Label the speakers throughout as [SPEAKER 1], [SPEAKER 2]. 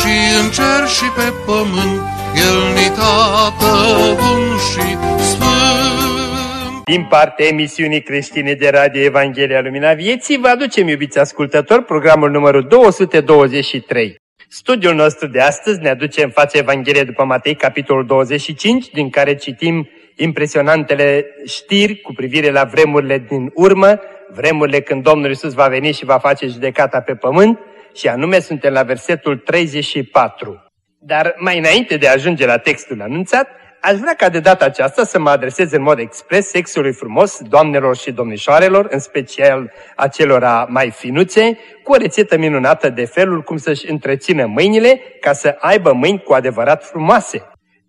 [SPEAKER 1] și în cer și pe pământ, El ni tată bun și sfânt.
[SPEAKER 2] Din partea emisiunii creștine de Radio Evanghelia Lumina Vieții, vă aducem, iubiți ascultători, programul numărul 223. Studiul nostru de astăzi ne aduce în fața Evangheliei după Matei, capitolul 25, din care citim impresionantele știri cu privire la vremurile din urmă, vremurile când Domnul Isus va veni și va face judecata pe pământ, și anume suntem la versetul 34. Dar mai înainte de a ajunge la textul anunțat, aș vrea ca de data aceasta să mă adresez în mod expres sexului frumos, doamnelor și domnișoarelor, în special acelora mai finuțe, cu o rețetă minunată de felul cum să-și întrețină mâinile ca să aibă mâini cu adevărat frumoase.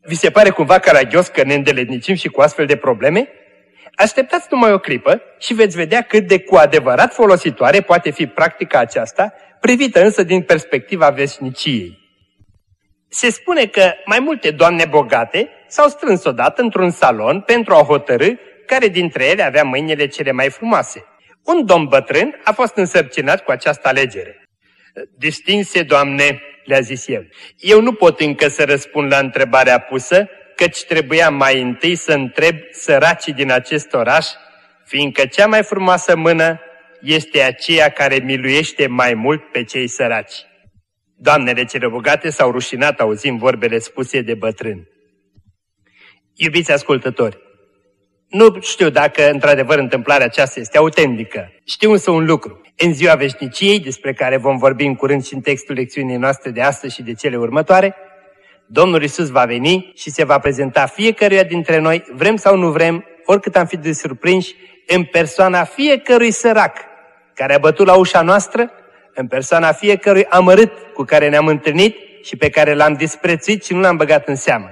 [SPEAKER 2] Vi se pare cumva caragios că ne îndeletnicim și cu astfel de probleme? Așteptați numai o clipă și veți vedea cât de cu adevărat folositoare poate fi practica aceasta, privită însă din perspectiva veșniciei. Se spune că mai multe doamne bogate s-au strâns odată într-un salon pentru a hotărâ care dintre ele avea mâinile cele mai frumoase. Un domn bătrân a fost însărcinat cu această alegere. Distinse, doamne, le-a zis el, eu nu pot încă să răspund la întrebarea pusă, căci trebuia mai întâi să întreb săracii din acest oraș, fiindcă cea mai frumoasă mână este aceea care miluiește mai mult pe cei săraci. Doamnele cele bogate s-au rușinat auzind vorbele spuse de bătrân. Iubiți ascultători, nu știu dacă într-adevăr întâmplarea aceasta este autentică. Știu însă un lucru. În ziua veșniciei, despre care vom vorbi în curând și în textul lecțiunii noastre de astăzi și de cele următoare, Domnul Isus va veni și se va prezenta fiecăruia dintre noi, vrem sau nu vrem, oricât am fi de surprinși, în persoana fiecărui sărac care a bătut la ușa noastră, în persoana fiecărui amărât cu care ne-am întâlnit și pe care l-am disprețuit și nu l-am băgat în seamă.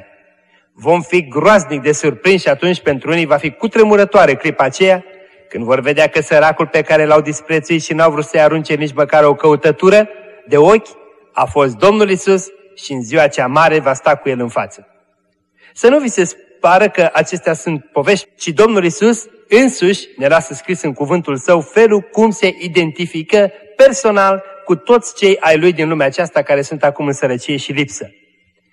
[SPEAKER 2] Vom fi groaznic de surprinși și atunci pentru unii va fi cutremurătoare clipa aceea, când vor vedea că săracul pe care l-au disprețuit și n-au vrut să-i arunce nici măcar o căutătură de ochi, a fost Domnul Isus și în ziua cea mare va sta cu el în față. Să nu vi se pară că acestea sunt povești, ci Domnul Isus însuși ne lasă scris în cuvântul său felul cum se identifică personal cu toți cei ai lui din lumea aceasta care sunt acum în sărăcie și lipsă.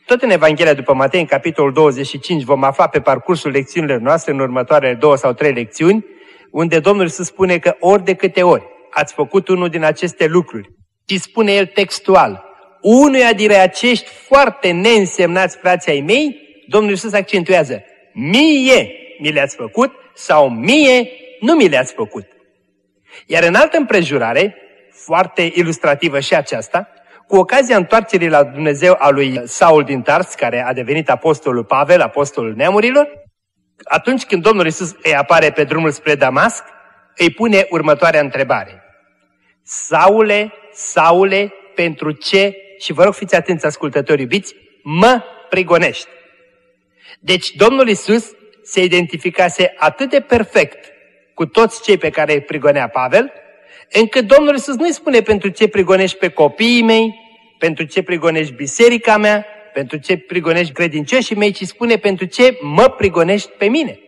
[SPEAKER 2] Tot în Evanghelia după Matei, în capitolul 25, vom afla pe parcursul lecțiunilor noastre, în următoarele două sau trei lecțiuni, unde Domnul Iisus spune că ori de câte ori ați făcut unul din aceste lucruri, și spune el textual, unuia din acești foarte neînsemnați frații ai mei, Domnul Iisus accentuează, mie mi le-ați făcut sau mie nu mi le-ați făcut. Iar în altă împrejurare, foarte ilustrativă și aceasta, cu ocazia întoarcerii la Dumnezeu a lui Saul din Tars, care a devenit apostolul Pavel, apostolul neamurilor, atunci când Domnul Isus îi apare pe drumul spre Damasc, îi pune următoarea întrebare. Saule, Saule, pentru ce, și vă rog fiți atenți ascultători iubiți, mă prigonești? Deci Domnul Isus se identificase atât de perfect cu toți cei pe care îi prigonea Pavel, încât Domnul Iisus nu-i spune pentru ce prigonești pe copiii mei, pentru ce prigonești biserica mea, pentru ce prigonești credincioșii mei, ci spune pentru ce mă prigonești pe mine.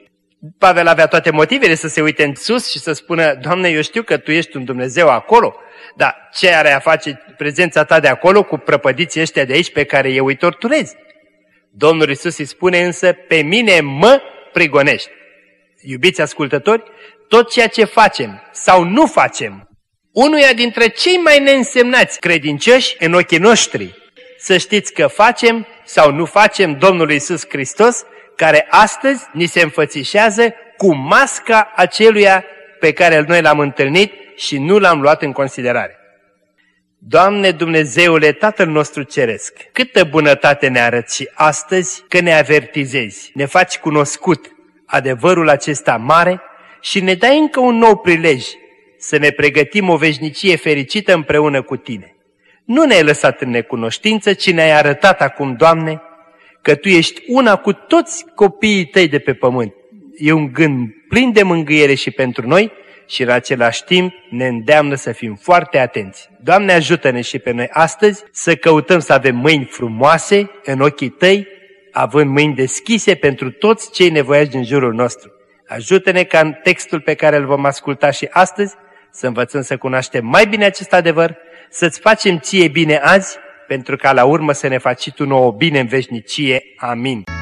[SPEAKER 2] Pavel avea toate motivele să se uite în sus și să spună, Doamne, eu știu că Tu ești un Dumnezeu acolo, dar ce are a face prezența Ta de acolo cu prăpădiții ăștia de aici pe care eu îi torturezi? Domnul Iisus îi spune însă, pe mine mă prigonești. Iubiți ascultători, tot ceea ce facem sau nu facem, unuia dintre cei mai neînsemnați credincioși în ochii noștri, să știți că facem sau nu facem Domnul Iisus Hristos, care astăzi ni se înfățișează cu masca aceluia pe care noi l-am întâlnit și nu l-am luat în considerare. Doamne Dumnezeule, Tatăl nostru Ceresc, câtă bunătate ne arăți și astăzi că ne avertizezi, ne faci cunoscut adevărul acesta mare și ne dai încă un nou prilej să ne pregătim o veșnicie fericită împreună cu Tine. Nu ne-ai lăsat în necunoștință, ci ne-ai arătat acum, Doamne, că Tu ești una cu toți copiii Tăi de pe pământ. E un gând plin de mângâiere și pentru noi și în același timp ne îndeamnă să fim foarte atenți. Doamne ajută-ne și pe noi astăzi să căutăm să avem mâini frumoase în ochii Tăi, având mâini deschise pentru toți cei nevoiași din jurul nostru. Ajută-ne ca în textul pe care îl vom asculta și astăzi să învățăm să cunoaștem mai bine acest adevăr, să-ți facem ție bine azi, pentru ca la urmă să ne faci și tu nouă bine în veșnicie. Amin.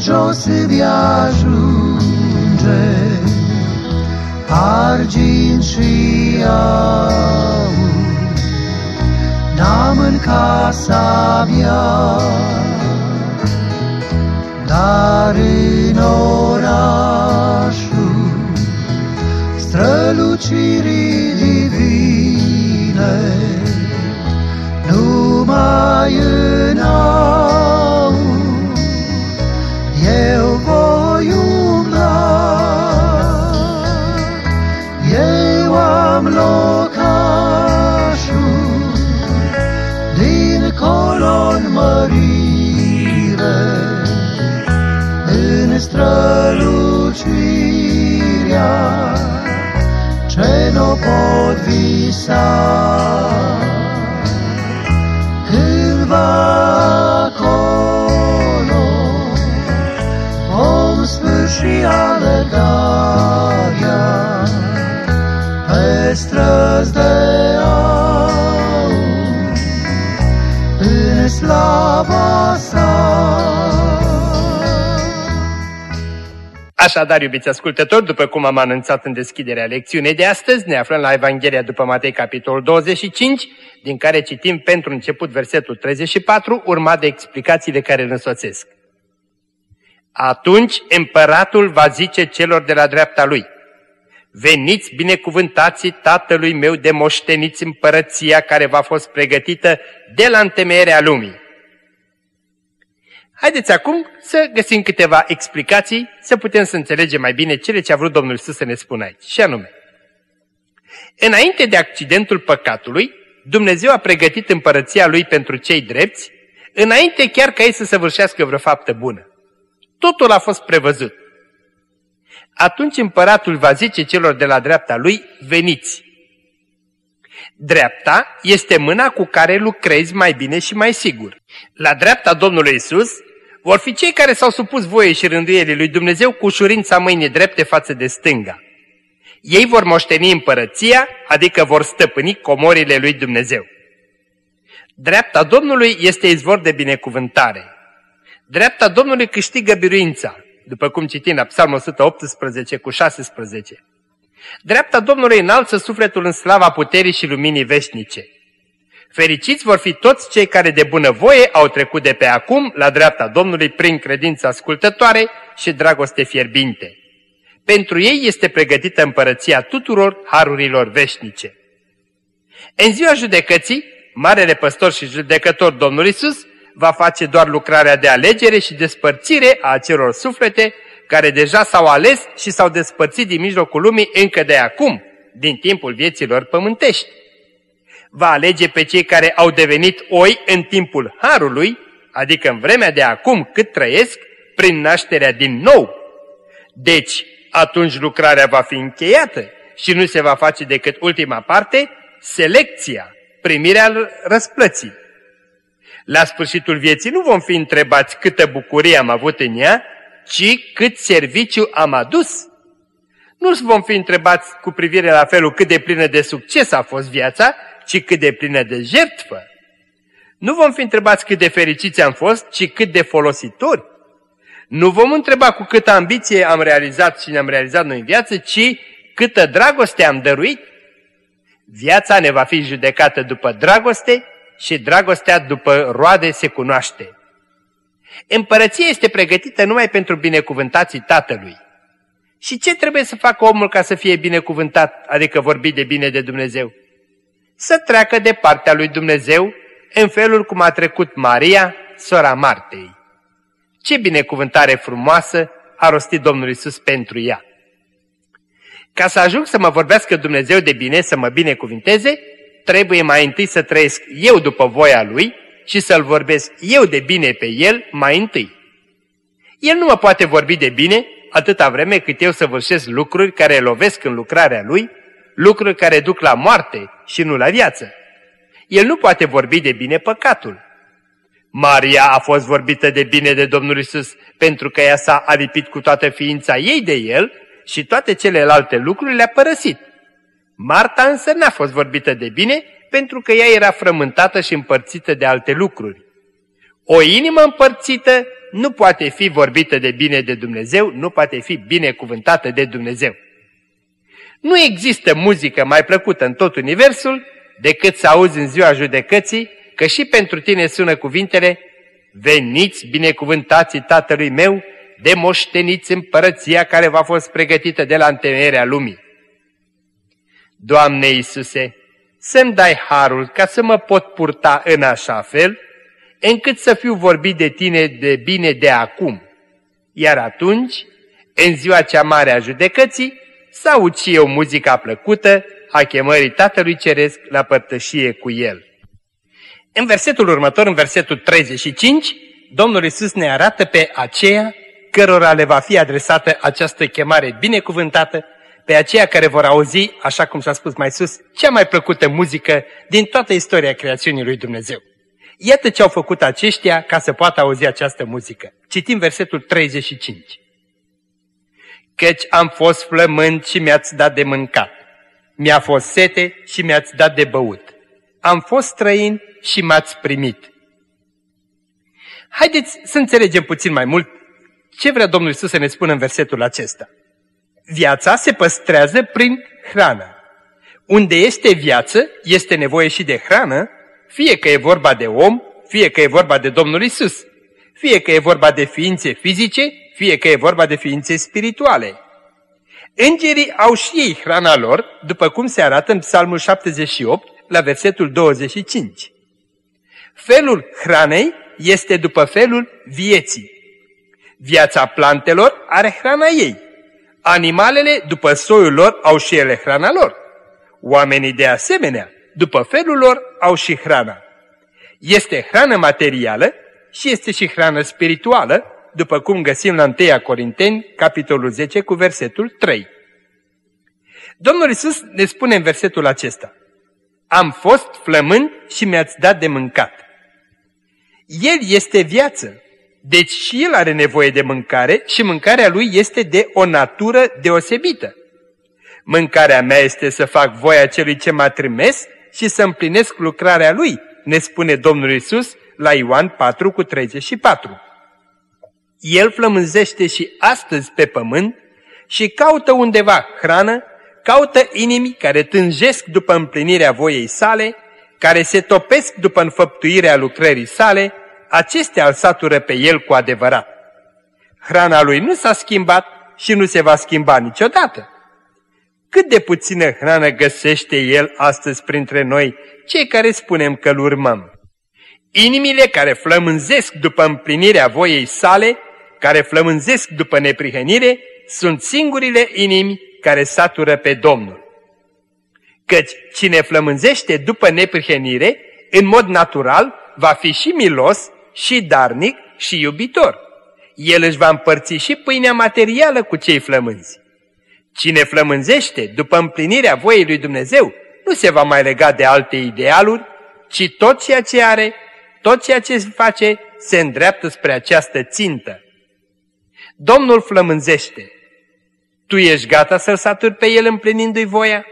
[SPEAKER 3] Jos de ajunge argint și aur. N-am în casa mea, dar în orașul strălucirii divine, numai în aur song.
[SPEAKER 2] Așadar, iubiți ascultători, după cum am anunțat în deschiderea lecțiunii de astăzi, ne aflăm la Evanghelia după Matei, capitolul 25, din care citim pentru început versetul 34, urmat de explicațiile care îl însoțesc. Atunci împăratul va zice celor de la dreapta lui, Veniți binecuvântații tatălui meu de moșteniți împărăția care v-a fost pregătită de la întemeierea lumii. Haideți acum să găsim câteva explicații, să putem să înțelegem mai bine cele ce a vrut Domnul Iisus să ne spună aici. Și anume, înainte de accidentul păcatului, Dumnezeu a pregătit împărăția Lui pentru cei drepți, înainte chiar ca ei să săvârșească vreo faptă bună. Totul a fost prevăzut. Atunci împăratul va zice celor de la dreapta lui, veniți. Dreapta este mâna cu care lucrezi mai bine și mai sigur. La dreapta Domnului Isus vor fi cei care s-au supus voie și rânduielii lui Dumnezeu cu ușurința mâinii drepte față de stânga. Ei vor moșteni împărăția, adică vor stăpâni comorile lui Dumnezeu. Dreapta Domnului este izvor de binecuvântare. Dreapta Domnului câștigă biruința, după cum citim la Psalmul 118 cu 16. Dreapta Domnului înalță sufletul în slava puterii și luminii veșnice. Fericiți vor fi toți cei care de bunăvoie au trecut de pe acum la dreapta Domnului prin credință ascultătoare și dragoste fierbinte. Pentru ei este pregătită împărăția tuturor harurilor veșnice. În ziua judecății, Marele Păstor și Judecător Domnul Isus va face doar lucrarea de alegere și despărțire a acelor suflete care deja s-au ales și s-au despărțit din mijlocul lumii încă de acum, din timpul vieților pământești. Va alege pe cei care au devenit oi în timpul Harului, adică în vremea de acum cât trăiesc, prin nașterea din nou. Deci, atunci lucrarea va fi încheiată și nu se va face decât ultima parte, selecția, primirea răsplății. La sfârșitul vieții nu vom fi întrebați câtă bucurie am avut în ea, ci cât serviciu am adus. Nu vom fi întrebați cu privire la felul cât de plină de succes a fost viața, ci cât de plină de jertfă. Nu vom fi întrebați cât de fericiți am fost, ci cât de folositori. Nu vom întreba cu câtă ambiție am realizat și ne-am realizat noi în viață, ci câtă dragoste am dăruit. Viața ne va fi judecată după dragoste și dragostea după roade se cunoaște. Împărăția este pregătită numai pentru binecuvântații Tatălui. Și ce trebuie să facă omul ca să fie binecuvântat, adică vorbi de bine de Dumnezeu? Să treacă de partea lui Dumnezeu în felul cum a trecut Maria, sora Martei. Ce binecuvântare frumoasă a rostit Domnul Isus pentru ea. Ca să ajung să mă vorbească Dumnezeu de bine, să mă binecuvinteze, trebuie mai întâi să trăiesc eu după voia Lui și să-L vorbesc eu de bine pe El mai întâi. El nu mă poate vorbi de bine atâta vreme cât eu săvârșesc lucruri care lovesc în lucrarea Lui, lucruri care duc la moarte și nu la viață. El nu poate vorbi de bine păcatul. Maria a fost vorbită de bine de Domnul Isus pentru că ea s-a alipit cu toată ființa ei de El și toate celelalte lucruri le-a părăsit. Marta însă n-a fost vorbită de bine pentru că ea era frământată și împărțită de alte lucruri. O inimă împărțită nu poate fi vorbită de bine de Dumnezeu, nu poate fi binecuvântată de Dumnezeu. Nu există muzică mai plăcută în tot universul decât să auzi în ziua judecății că și pentru tine sună cuvintele Veniți binecuvântații Tatălui meu, de moșteniți împărăția care v-a fost pregătită de la întemeierea lumii. Doamne Iisuse, să-mi dai harul ca să mă pot purta în așa fel, încât să fiu vorbit de tine de bine de acum. Iar atunci, în ziua cea mare a judecății, să aud și eu muzica plăcută a chemării Tatălui Ceresc la părtășie cu El. În versetul următor, în versetul 35, Domnul Isus ne arată pe aceea cărora le va fi adresată această chemare binecuvântată, pe aceia care vor auzi, așa cum s-a spus mai sus, cea mai plăcută muzică din toată istoria creațiunii lui Dumnezeu. Iată ce au făcut aceștia ca să poată auzi această muzică. Citim versetul 35. Căci am fost flămând și mi-ați dat de mâncat. Mi-a fost sete și mi-ați dat de băut. Am fost străin și m-ați primit. Haideți să înțelegem puțin mai mult ce vrea Domnul Isus să ne spună în versetul acesta. Viața se păstrează prin hrană. Unde este viață, este nevoie și de hrană, fie că e vorba de om, fie că e vorba de Domnul Isus, fie că e vorba de ființe fizice, fie că e vorba de ființe spirituale. Îngerii au și ei hrana lor, după cum se arată în Psalmul 78, la versetul 25. Felul hranei este după felul vieții. Viața plantelor are hrana ei. Animalele, după soiul lor, au și ele hrana lor. Oamenii de asemenea, după felul lor, au și hrana. Este hrană materială și este și hrană spirituală, după cum găsim la 1 Corinteni, capitolul 10, cu versetul 3. Domnul Isus ne spune în versetul acesta, Am fost flămând și mi-ați dat de mâncat. El este viață, deci și el are nevoie de mâncare și mâncarea lui este de o natură deosebită. Mâncarea mea este să fac voia celui ce m-a trimis și să împlinesc lucrarea lui, ne spune Domnul Isus la Ioan 4 cu 34. El flămânzește și astăzi pe pământ și caută undeva hrană, caută inimi care tânjesc după împlinirea voiei sale, care se topesc după înfăptuirea lucrării sale, acestea îl satură pe el cu adevărat. Hrana lui nu s-a schimbat și nu se va schimba niciodată. Cât de puțină hrană găsește el astăzi printre noi, cei care spunem că îl urmăm. Inimile care flămânzesc după împlinirea voiei sale, care flămânzesc după neprihănire, sunt singurile inimi care satură pe Domnul. Căci cine flămânzește după neprihănire, în mod natural, va fi și milos și darnic și iubitor. El își va împărți și pâinea materială cu cei flămânzi. Cine flămânzește după împlinirea voiei lui Dumnezeu nu se va mai lega de alte idealuri, ci tot ceea ce are, tot ceea ce se face, se îndreaptă spre această țintă. Domnul flămânzește. Tu ești gata să-L saturi pe El împlinindu-i voia?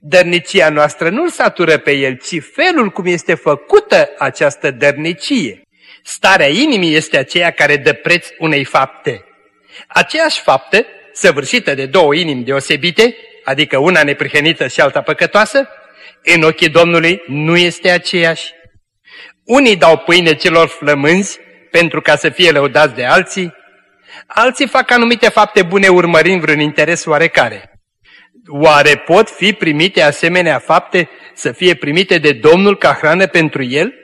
[SPEAKER 2] Dărnicia noastră nu-L satură pe El, ci felul cum este făcută această dărnicie. Starea inimii este aceea care dă preț unei fapte. Aceeași faptă, săvârșită de două inimi deosebite, adică una neprihănită și alta păcătoasă, în ochii Domnului nu este aceeași. Unii dau pâine celor flămânzi pentru ca să fie lăudați de alții, Alții fac anumite fapte bune urmărind vreun interes oarecare. Oare pot fi primite asemenea fapte să fie primite de Domnul ca hrană pentru el?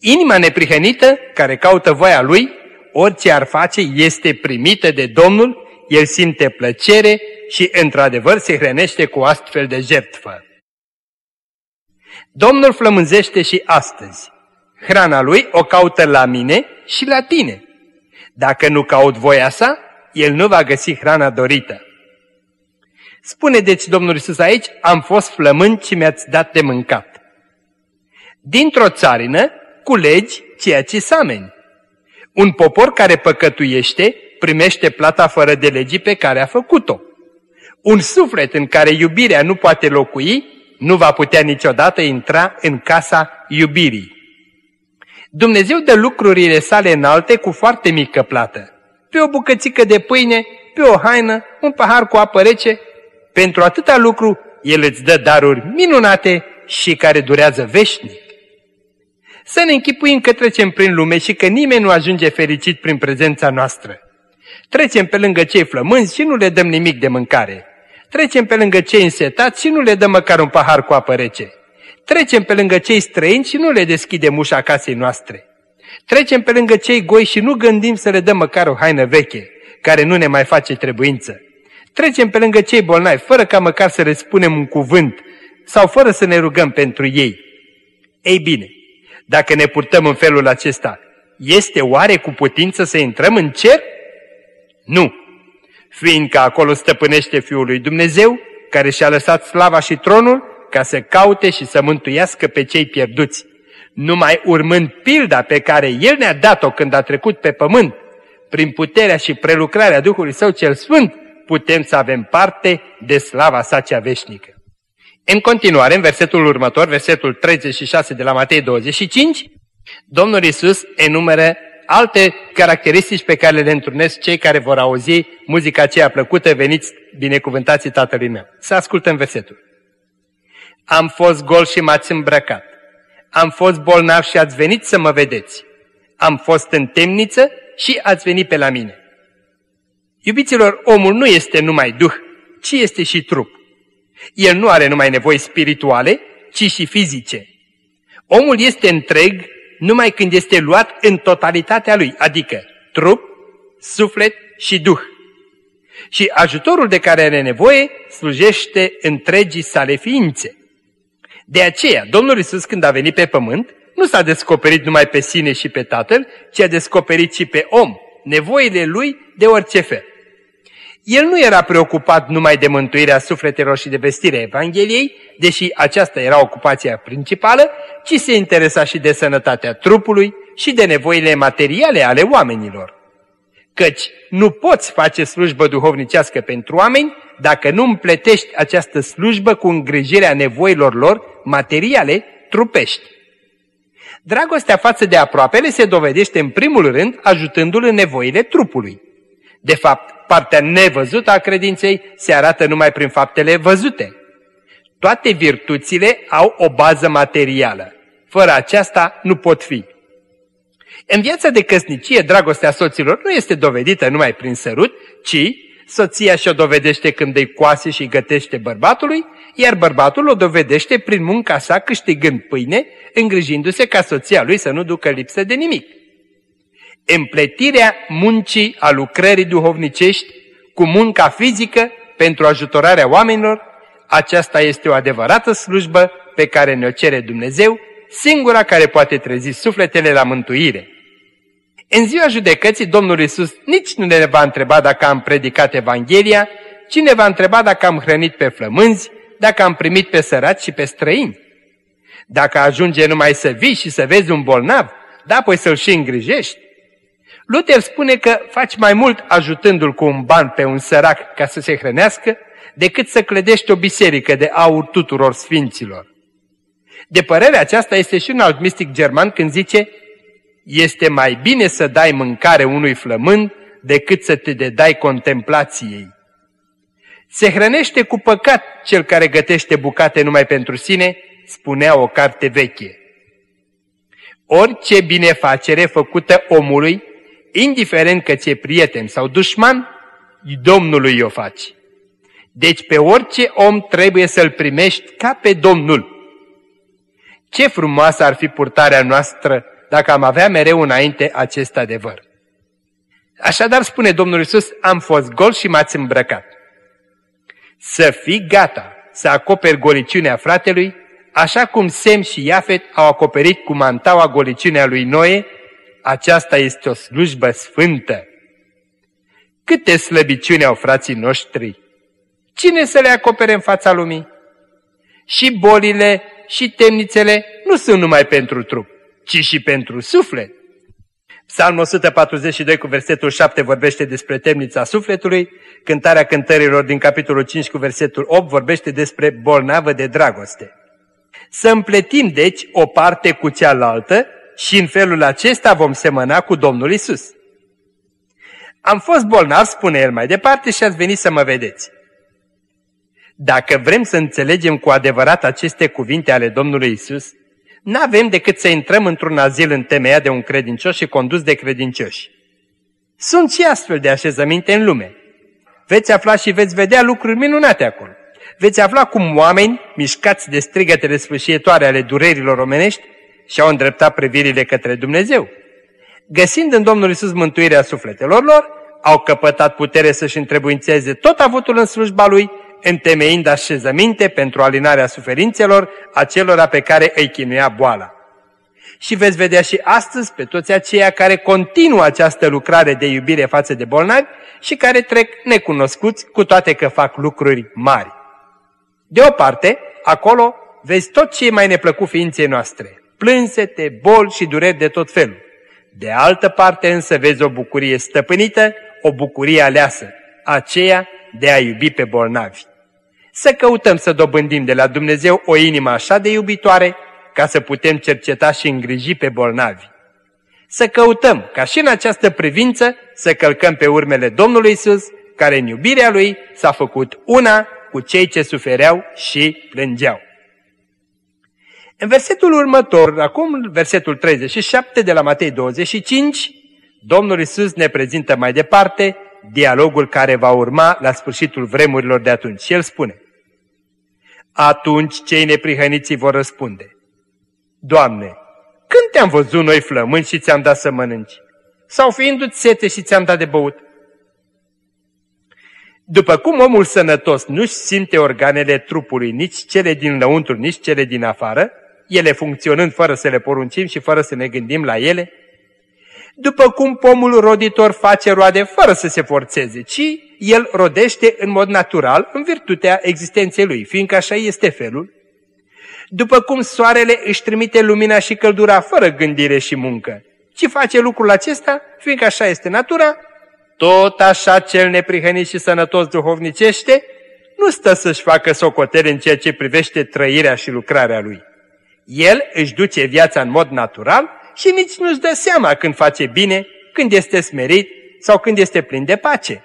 [SPEAKER 2] Inima neprihănită, care caută voia lui, orice ar face, este primită de Domnul, el simte plăcere și, într-adevăr, se hrănește cu astfel de jertfă. Domnul flămânzește și astăzi. Hrana lui o caută la mine și la tine. Dacă nu caut voia sa, el nu va găsi hrana dorită. Spune deci Domnul Iisus aici, am fost flămând și mi-ați dat de mâncat. Dintr-o țarină culegi ceea ce sameni. Un popor care păcătuiește primește plata fără de legii pe care a făcut-o. Un suflet în care iubirea nu poate locui, nu va putea niciodată intra în casa iubirii. Dumnezeu dă lucrurile sale înalte cu foarte mică plată. Pe o bucățică de pâine, pe o haină, un pahar cu apă rece. Pentru atâta lucru, El îți dă daruri minunate și care durează veșnic. Să ne închipuim că trecem prin lume și că nimeni nu ajunge fericit prin prezența noastră. Trecem pe lângă cei flămânzi și nu le dăm nimic de mâncare. Trecem pe lângă cei însetați și nu le dăm măcar un pahar cu apă rece. Trecem pe lângă cei străini și nu le deschidem ușa casei noastre. Trecem pe lângă cei goi și nu gândim să le dăm măcar o haină veche, care nu ne mai face trebuință. Trecem pe lângă cei bolnavi, fără ca măcar să le spunem un cuvânt sau fără să ne rugăm pentru ei. Ei bine, dacă ne purtăm în felul acesta, este oare cu putință să intrăm în cer? Nu! Fiindcă acolo stăpânește Fiul lui Dumnezeu, care și-a lăsat slava și tronul, ca să caute și să mântuiască pe cei pierduți. Numai urmând pilda pe care El ne-a dat-o când a trecut pe pământ, prin puterea și prelucrarea Duhului Său cel Sfânt, putem să avem parte de slava sa cea veșnică. În continuare, în versetul următor, versetul 36 de la Matei 25, Domnul Isus enumeră alte caracteristici pe care le întrunesc cei care vor auzi muzica aceea plăcută, veniți binecuvântații Tatălui meu. Să ascultăm versetul. Am fost gol și m-ați îmbrăcat. Am fost bolnav și ați venit să mă vedeți. Am fost în temniță și ați venit pe la mine. Iubiților, omul nu este numai duh, ci este și trup. El nu are numai nevoi spirituale, ci și fizice. Omul este întreg numai când este luat în totalitatea lui, adică trup, suflet și duh. Și ajutorul de care are nevoie slujește întregii sale ființe. De aceea, Domnul Isus când a venit pe pământ, nu s-a descoperit numai pe sine și pe Tatăl, ci a descoperit și pe om, nevoile lui de orice fel. El nu era preocupat numai de mântuirea sufletelor și de vestirea Evangheliei, deși aceasta era ocupația principală, ci se interesa și de sănătatea trupului și de nevoile materiale ale oamenilor. Căci nu poți face slujbă duhovnicească pentru oameni dacă nu împletești această slujbă cu îngrijirea nevoilor lor materiale trupești. Dragostea față de aproapele se dovedește în primul rând ajutându-l în nevoile trupului. De fapt, partea nevăzută a credinței se arată numai prin faptele văzute. Toate virtuțile au o bază materială. Fără aceasta nu pot fi. În viața de căsnicie, dragostea soților nu este dovedită numai prin sărut, ci soția și-o dovedește când îi coase și gătește bărbatului, iar bărbatul o dovedește prin munca sa câștigând pâine, îngrijindu-se ca soția lui să nu ducă lipsă de nimic împletirea muncii a lucrării duhovnicești cu munca fizică pentru ajutorarea oamenilor, aceasta este o adevărată slujbă pe care ne-o cere Dumnezeu, singura care poate trezi sufletele la mântuire. În ziua judecății, Domnul Isus nici nu ne va întreba dacă am predicat Evanghelia, ci ne va întreba dacă am hrănit pe flămânzi, dacă am primit pe sărați și pe străini. Dacă ajunge numai să vii și să vezi un bolnav, da, apoi să-l și îngrijești. Luther spune că faci mai mult ajutându-l cu un ban pe un sărac ca să se hrănească, decât să clădești o biserică de aur tuturor sfinților. De părerea aceasta este și un alt mistic german când zice este mai bine să dai mâncare unui flămând decât să te dedai contemplației. Se hrănește cu păcat cel care gătește bucate numai pentru sine, spunea o carte veche. Orice binefacere făcută omului indiferent că ți-e prieten sau dușman, Domnului o faci. Deci pe orice om trebuie să-l primești ca pe Domnul. Ce frumoasă ar fi purtarea noastră dacă am avea mereu înainte acest adevăr. Așadar spune Domnul Isus, am fost gol și m-ați îmbrăcat. Să fii gata să acoperi goliciunea fratelui, așa cum Sem și Iafet au acoperit cu mantaua goliciunea lui Noe, aceasta este o slujbă sfântă. Câte slăbiciuni au frații noștri? Cine să le acopere în fața lumii? Și bolile și temnițele nu sunt numai pentru trup, ci și pentru suflet. Psalmul 142 cu versetul 7 vorbește despre temnița sufletului, cântarea cântărilor din capitolul 5 cu versetul 8 vorbește despre bolnavă de dragoste. Să împletim deci o parte cu cealaltă și în felul acesta vom semăna cu Domnul Isus. Am fost bolnav, spune el mai departe, și ați venit să mă vedeți. Dacă vrem să înțelegem cu adevărat aceste cuvinte ale Domnului Isus, n-avem decât să intrăm într-un azil întemeiat de un credincios și condus de credincioși. Sunt și astfel de așezăminte în lume. Veți afla și veți vedea lucruri minunate acolo. Veți afla cum oameni, mișcați de strigătele sfârșietoare ale durerilor omenești, și-au îndreptat privirile către Dumnezeu. Găsind în Domnul Isus mântuirea sufletelor lor, au căpătat putere să-și întrebuințeze tot avutul în slujba Lui, întemeind așezăminte pentru alinarea suferințelor acelora pe care îi chinuia boala. Și veți vedea și astăzi pe toți aceia care continuă această lucrare de iubire față de bolnavi și care trec necunoscuți cu toate că fac lucruri mari. De o parte, acolo vezi tot ce e mai neplăcut ființei noastre, plânsete, boli și dureri de tot felul. De altă parte însă vezi o bucurie stăpânită, o bucurie aleasă, aceea de a iubi pe bolnavi. Să căutăm să dobândim de la Dumnezeu o inimă așa de iubitoare, ca să putem cerceta și îngriji pe bolnavi. Să căutăm, ca și în această privință, să călcăm pe urmele Domnului Isus, care în iubirea Lui s-a făcut una cu cei ce sufereau și plângeau. În versetul următor, acum versetul 37 de la Matei 25, Domnul Isus ne prezintă mai departe dialogul care va urma la sfârșitul vremurilor de atunci. Și el spune, Atunci cei neprihăniți vor răspunde, Doamne, când te-am văzut noi flămâni și ți-am dat să mănânci? Sau fiindu-ți sete și ți-am dat de băut? După cum omul sănătos nu-și simte organele trupului, nici cele din lăuntru, nici cele din afară, ele funcționând fără să le poruncim și fără să ne gândim la ele, după cum pomul roditor face roade fără să se forțeze, ci el rodește în mod natural în virtutea existenței lui, fiindcă așa este felul, după cum soarele își trimite lumina și căldura fără gândire și muncă, ci face lucrul acesta, fiindcă așa este natura, tot așa cel neprihănit și sănătos duhovnicește, nu stă să-și facă socotele în ceea ce privește trăirea și lucrarea lui. El își duce viața în mod natural și nici nu-și dă seama când face bine, când este smerit sau când este plin de pace.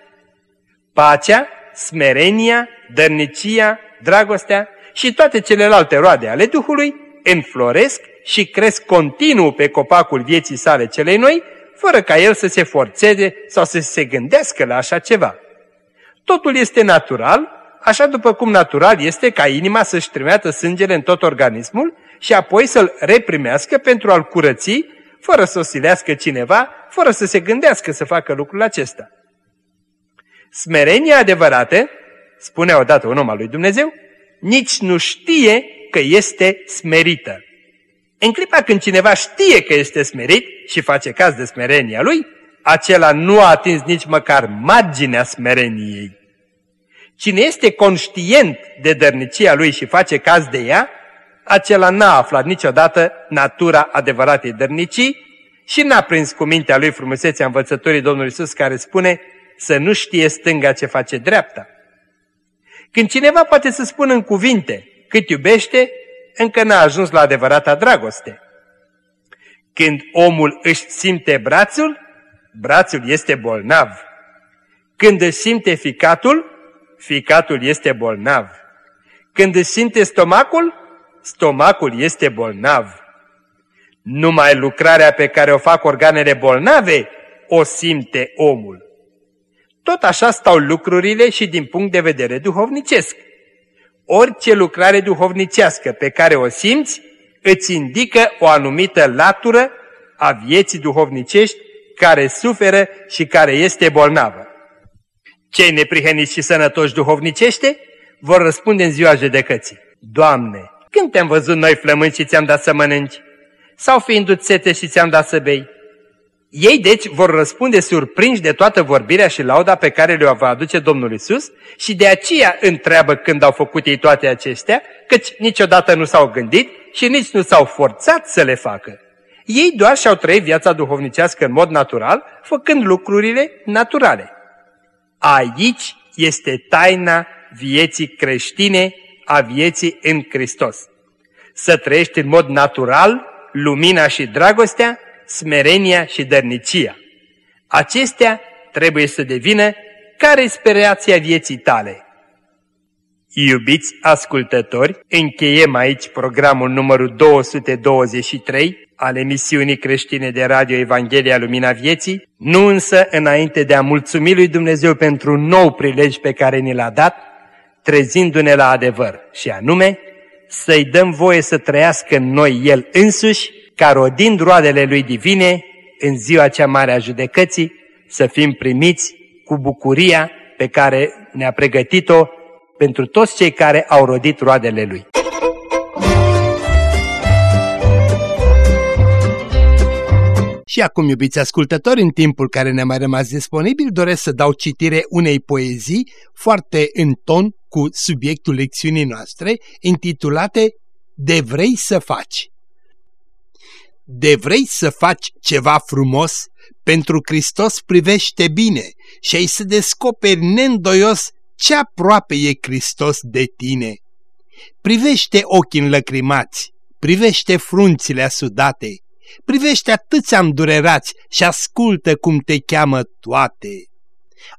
[SPEAKER 2] Pacea, smerenia, dărnicia, dragostea și toate celelalte roade ale Duhului înfloresc și cresc continuu pe copacul vieții sale celei noi, fără ca el să se forțeze sau să se gândească la așa ceva. Totul este natural, așa după cum natural este ca inima să-și trimeată sângele în tot organismul și apoi să-l reprimească pentru a-l curăți, fără să o silească cineva, fără să se gândească să facă lucrul acesta. Smerenia adevărată, spune odată un om al lui Dumnezeu, nici nu știe că este smerită. În clipa când cineva știe că este smerit și face caz de smerenia lui, acela nu a atins nici măcar marginea smereniei. Cine este conștient de dărnicia lui și face caz de ea, acela n-a aflat niciodată natura adevăratei dărnicii și n-a prins cu mintea lui frumusețea învățătorii Domnului Iisus care spune să nu știe stânga ce face dreapta. Când cineva poate să spună în cuvinte cât iubește, încă n-a ajuns la adevărata dragoste. Când omul își simte brațul, brațul este bolnav. Când își simte ficatul, ficatul este bolnav. Când își simte stomacul, stomacul este bolnav. Numai lucrarea pe care o fac organele bolnave o simte omul. Tot așa stau lucrurile și din punct de vedere duhovnicesc. Orice lucrare duhovnicească pe care o simți îți indică o anumită latură a vieții duhovnicești care suferă și care este bolnavă. Cei neprihăniți și sănătoși duhovnicește vor răspunde în ziua judecății. Doamne, când te-am văzut noi flămâni și ți-am dat să mănânci? Sau fiindu-ți sete și ți-am dat să bei? Ei deci vor răspunde surprinși de toată vorbirea și lauda pe care le-o va aduce Domnul Isus și de aceea întreabă când au făcut ei toate acestea, căci niciodată nu s-au gândit și nici nu s-au forțat să le facă. Ei doar și-au trăit viața duhovnicească în mod natural, făcând lucrurile naturale. Aici este taina vieții creștine, a vieții în Hristos. Să trăiești în mod natural lumina și dragostea, smerenia și dărnicia. Acestea trebuie să devină ca respirația vieții tale. Iubiți ascultători, încheiem aici programul numărul 223 al emisiunii creștine de radio Evanghelia Lumina Vieții, nu însă înainte de a mulțumi lui Dumnezeu pentru un nou prilej pe care ni l-a dat, trezindu-ne la adevăr, și anume să-i dăm voie să trăiască în noi El însuși, ca rodind roadele Lui divine, în ziua cea mare a judecății, să fim primiți cu bucuria pe care ne-a pregătit-o pentru toți cei care au rodit roadele Lui. Și acum, iubiți ascultători, în timpul care ne-a mai rămas disponibil, doresc să dau citire unei poezii foarte în ton cu subiectul lecțiunii noastre, intitulate De vrei să faci. De vrei să faci ceva frumos, pentru Hristos privește bine și ai să descoperi neîndoios ce aproape e Hristos de tine. Privește ochii înlăcrimați, privește frunțile asudate, privește atâția îndurerați și ascultă cum te cheamă toate.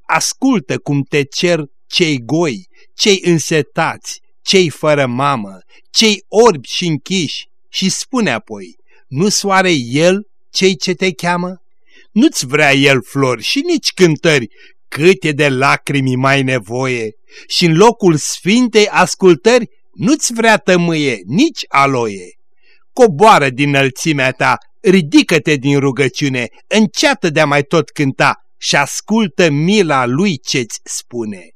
[SPEAKER 2] Ascultă cum te cer cei goi, cei însetați, cei fără mamă, cei orbi și închiși și spune apoi, nu soare El cei ce te cheamă? Nu-ți vrea El flori și nici cântări, câte de lacrimi mai nevoie și în locul sfintei ascultări nu-ți vrea tămâie, nici aloie. Coboară din înălțimea ta, ridică-te din rugăciune, înceată de-a mai tot cânta și ascultă mila lui ce-ți spune.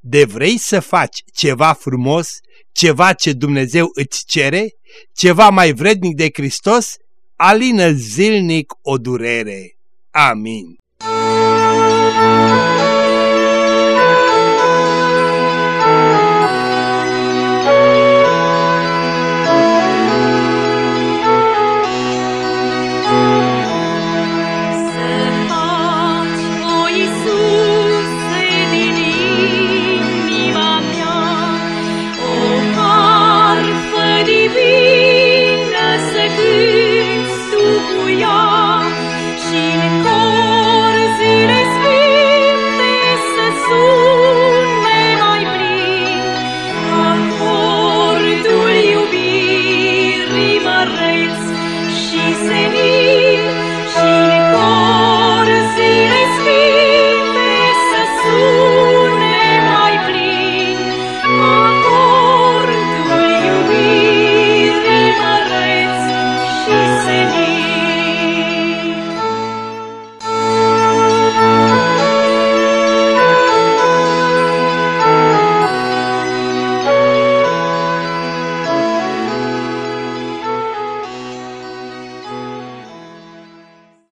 [SPEAKER 2] De vrei să faci ceva frumos, ceva ce Dumnezeu îți cere, ceva mai vrednic de Hristos, alină zilnic o durere. Amin. Thank you.